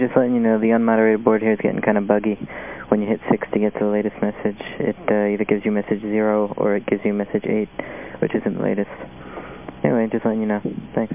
just letting you know, the unmoderated board here is getting kind of buggy. When you hit 6 to get to the latest message, it uh, either gives you message 0 or it gives you message 8, which isn't the latest. Anyway, just letting you know. Thanks.